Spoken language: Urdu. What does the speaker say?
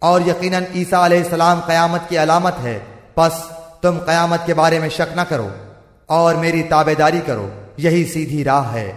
اور یقیناً عیسیٰ علیہ السلام قیامت کی علامت ہے۔ پس تم قیامت کے بارے میں شک نہ کرو اور میری تابے داری کرو، یہی سیدھی راہ ہے۔